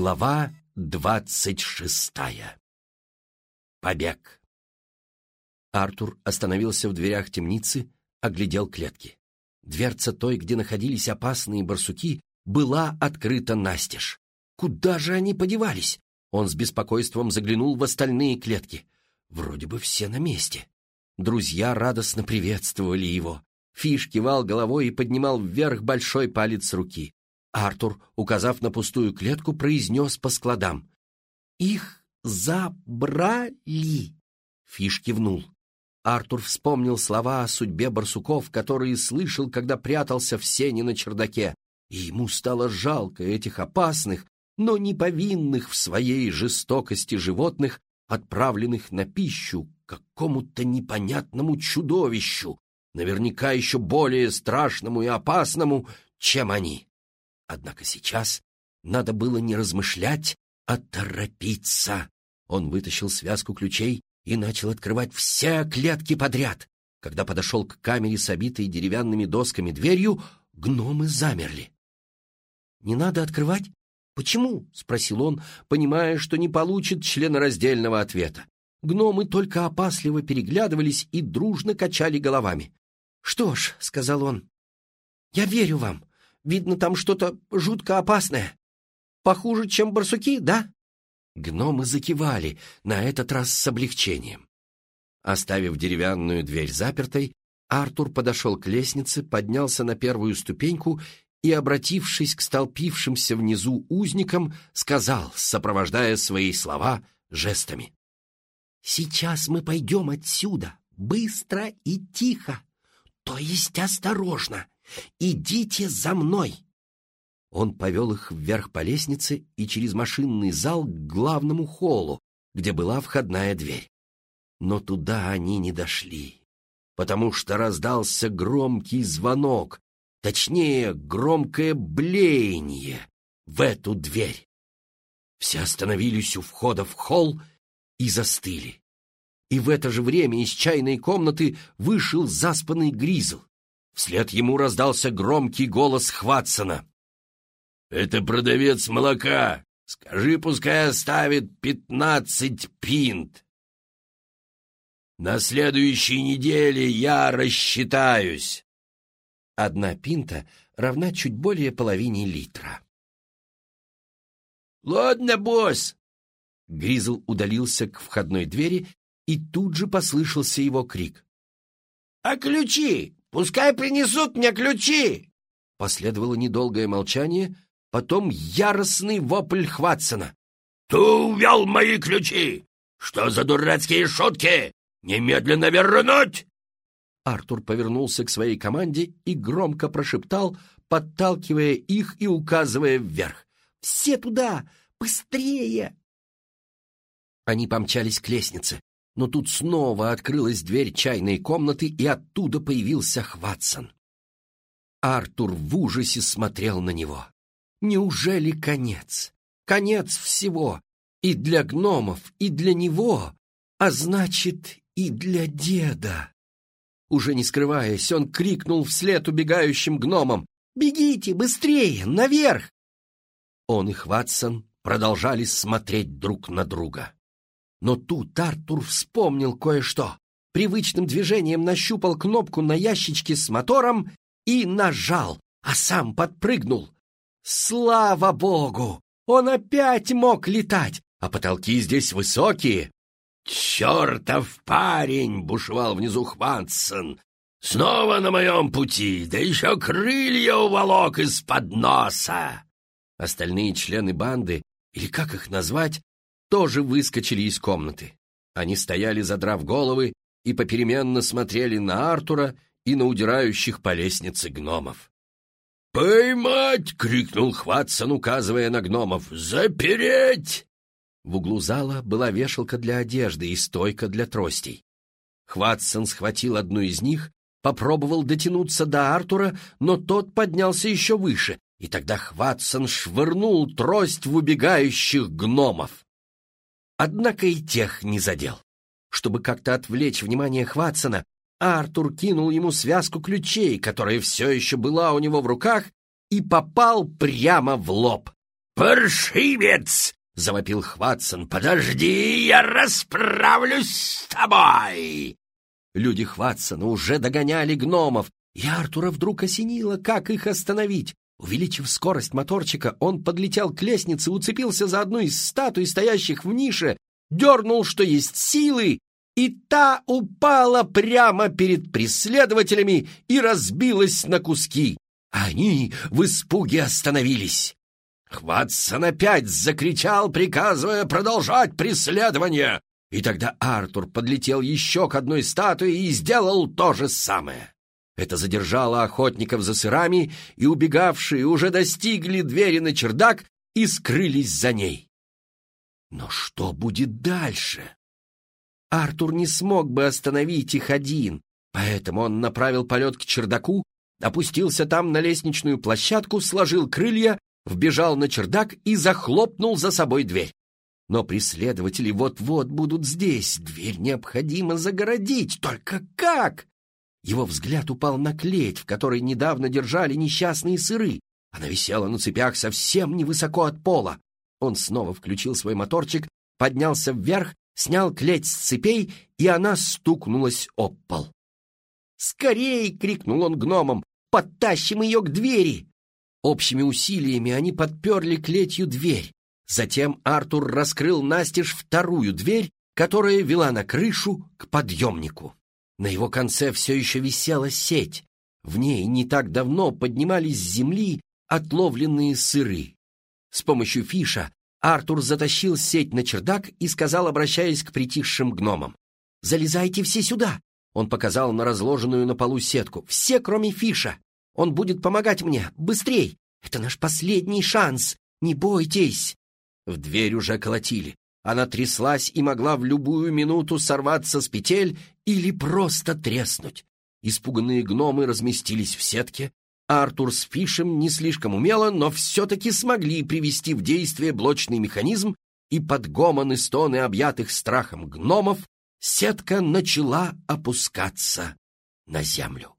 Глава двадцать шестая. Побег. Артур остановился в дверях темницы, оглядел клетки. Дверца той, где находились опасные барсуки, была открыта настежь. Куда же они подевались? Он с беспокойством заглянул в остальные клетки. Вроде бы все на месте. Друзья радостно приветствовали его. Фиш кивал головой и поднимал вверх большой палец руки. Артур, указав на пустую клетку, произнес по складам. «Их забрали!» Фиш кивнул. Артур вспомнил слова о судьбе барсуков, которые слышал, когда прятался в сене на чердаке, и ему стало жалко этих опасных, но не повинных в своей жестокости животных, отправленных на пищу какому-то непонятному чудовищу, наверняка еще более страшному и опасному, чем они. Однако сейчас надо было не размышлять, а торопиться. Он вытащил связку ключей и начал открывать все клетки подряд. Когда подошел к камере с обитой деревянными досками дверью, гномы замерли. «Не надо открывать? Почему?» — спросил он, понимая, что не получит членораздельного ответа. Гномы только опасливо переглядывались и дружно качали головами. «Что ж», — сказал он, — «я верю вам. Видно, там что-то жутко опасное. Похуже, чем барсуки, да?» Гномы закивали, на этот раз с облегчением. Оставив деревянную дверь запертой, Артур подошел к лестнице, поднялся на первую ступеньку и, обратившись к столпившимся внизу узникам, сказал, сопровождая свои слова жестами. «Сейчас мы пойдем отсюда, быстро и тихо, то есть осторожно, Идите за мной!» Он повел их вверх по лестнице и через машинный зал к главному холлу, где была входная дверь. Но туда они не дошли, потому что раздался громкий звонок, точнее, громкое блеяние в эту дверь. Все остановились у входа в холл и застыли. И в это же время из чайной комнаты вышел заспанный Гризл. Вслед ему раздался громкий голос Хватсона. «Это продавец молока. Скажи, пускай оставит пятнадцать пинт. На следующей неделе я рассчитаюсь». Одна пинта равна чуть более половине литра. «Ладно, босс!» Гризл удалился к входной двери, и тут же послышался его крик. «А ключи? Пускай принесут мне ключи!» Последовало недолгое молчание, потом яростный вопль Хватсона. «Ты увел мои ключи! Что за дурацкие шутки? Немедленно вернуть!» Артур повернулся к своей команде и громко прошептал, подталкивая их и указывая вверх. «Все туда! Быстрее!» Они помчались к лестнице но тут снова открылась дверь чайной комнаты, и оттуда появился Хватсон. Артур в ужасе смотрел на него. Неужели конец? Конец всего. И для гномов, и для него, а значит, и для деда. Уже не скрываясь, он крикнул вслед убегающим гномам «Бегите, быстрее, наверх!» Он и Хватсон продолжали смотреть друг на друга. Но тут Артур вспомнил кое-что. Привычным движением нащупал кнопку на ящичке с мотором и нажал, а сам подпрыгнул. Слава богу! Он опять мог летать, а потолки здесь высокие. «Чертов парень!» — бушевал внизу Хвансон. «Снова на моем пути, да еще крылья уволок из-под носа!» Остальные члены банды, или как их назвать, тоже выскочили из комнаты. Они стояли, задрав головы, и попеременно смотрели на Артура и на удирающих по лестнице гномов. «Поймать!» — крикнул Хватсон, указывая на гномов. «Запереть!» В углу зала была вешалка для одежды и стойка для тростей. Хватсон схватил одну из них, попробовал дотянуться до Артура, но тот поднялся еще выше, и тогда Хватсон швырнул трость в убегающих гномов однако и тех не задел. Чтобы как-то отвлечь внимание Хватсона, Артур кинул ему связку ключей, которая все еще была у него в руках, и попал прямо в лоб. паршивец!» — завопил Хватсон. «Подожди, я расправлюсь с тобой!» Люди Хватсона уже догоняли гномов, и Артура вдруг осенило, как их остановить. Увеличив скорость моторчика, он подлетел к лестнице, уцепился за одну из статуй, стоящих в нише, дернул, что есть силы, и та упала прямо перед преследователями и разбилась на куски. Они в испуге остановились. Хватсон опять закричал, приказывая продолжать преследование. И тогда Артур подлетел еще к одной статуе и сделал то же самое. Это задержало охотников за сырами, и убегавшие уже достигли двери на чердак и скрылись за ней. Но что будет дальше? Артур не смог бы остановить их один, поэтому он направил полет к чердаку, опустился там на лестничную площадку, сложил крылья, вбежал на чердак и захлопнул за собой дверь. Но преследователи вот-вот будут здесь, дверь необходимо загородить, только как? Его взгляд упал на клеть, в которой недавно держали несчастные сыры. Она висела на цепях совсем невысоко от пола. Он снова включил свой моторчик, поднялся вверх, снял клеть с цепей, и она стукнулась об пол. «Скорей!» — крикнул он гномом. «Подтащим ее к двери!» Общими усилиями они подперли клетью дверь. Затем Артур раскрыл настежь вторую дверь, которая вела на крышу к подъемнику. На его конце все еще висела сеть. В ней не так давно поднимались с земли отловленные сыры. С помощью фиша Артур затащил сеть на чердак и сказал, обращаясь к притихшим гномам. «Залезайте все сюда!» Он показал на разложенную на полу сетку. «Все, кроме фиша! Он будет помогать мне! Быстрей! Это наш последний шанс! Не бойтесь!» В дверь уже колотили. Она тряслась и могла в любую минуту сорваться с петель или просто треснуть. Испуганные гномы разместились в сетке. Артур с Фишем не слишком умело, но все-таки смогли привести в действие блочный механизм, и под гомон и стоны объятых страхом гномов сетка начала опускаться на землю.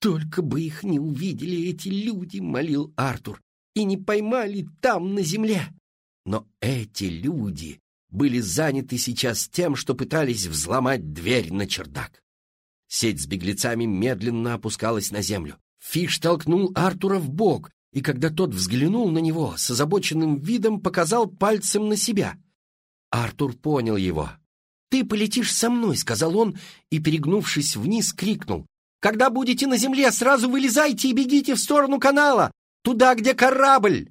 «Только бы их не увидели эти люди», — молил Артур, — «и не поймали там, на земле». Но эти люди были заняты сейчас тем, что пытались взломать дверь на чердак. Сеть с беглецами медленно опускалась на землю. Фиш толкнул Артура в бок, и когда тот взглянул на него, с озабоченным видом показал пальцем на себя. Артур понял его. «Ты полетишь со мной», — сказал он, и, перегнувшись вниз, крикнул. «Когда будете на земле, сразу вылезайте и бегите в сторону канала, туда, где корабль!»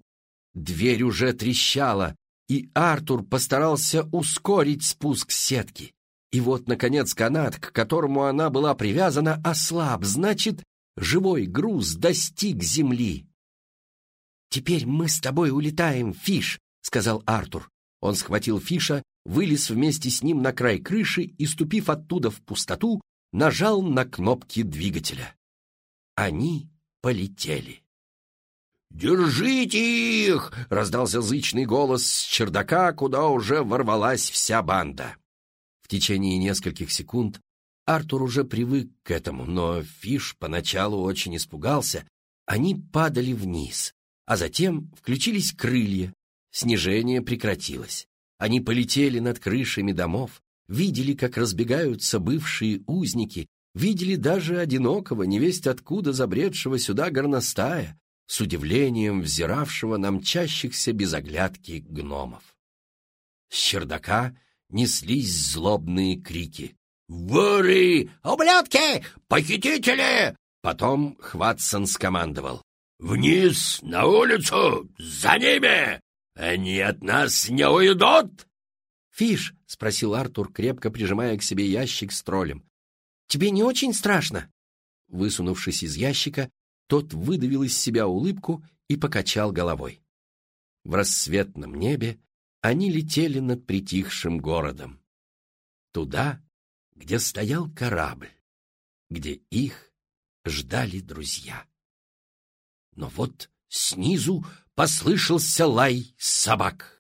Дверь уже трещала, и Артур постарался ускорить спуск сетки. И вот, наконец, канат, к которому она была привязана, ослаб, значит, живой груз достиг земли. «Теперь мы с тобой улетаем, Фиш», — сказал Артур. Он схватил Фиша, вылез вместе с ним на край крыши и, ступив оттуда в пустоту, нажал на кнопки двигателя. Они полетели. «Держите их!» — раздался зычный голос с чердака, куда уже ворвалась вся банда. В течение нескольких секунд Артур уже привык к этому, но Фиш поначалу очень испугался. Они падали вниз, а затем включились крылья. Снижение прекратилось. Они полетели над крышами домов, видели, как разбегаются бывшие узники, видели даже одинокого, невесть откуда забредшего сюда горностая, с удивлением взиравшего на мчащихся без оглядки гномов. С чердака неслись злобные крики. «Воры! Ублюдки! Похитители!» Потом Хватсон скомандовал. «Вниз, на улицу! За ними! Они от нас не уйдут!» «Фиш?» — спросил Артур, крепко прижимая к себе ящик с троллем. «Тебе не очень страшно?» Высунувшись из ящика, тот выдавил из себя улыбку и покачал головой. В рассветном небе они летели над притихшим городом. Туда, где стоял корабль, где их ждали друзья. Но вот снизу послышался лай собак.